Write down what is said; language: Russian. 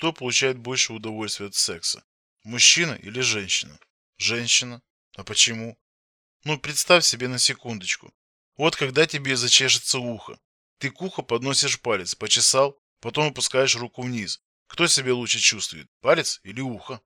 Кто получает больше удовольствия от секса? Мужчина или женщина? Женщина. А почему? Ну, представь себе на секундочку. Вот когда тебе зачешется ухо. Ты к уху подносишь палец, почесал, потом опускаешь руку вниз. Кто себя лучше чувствует, палец или ухо?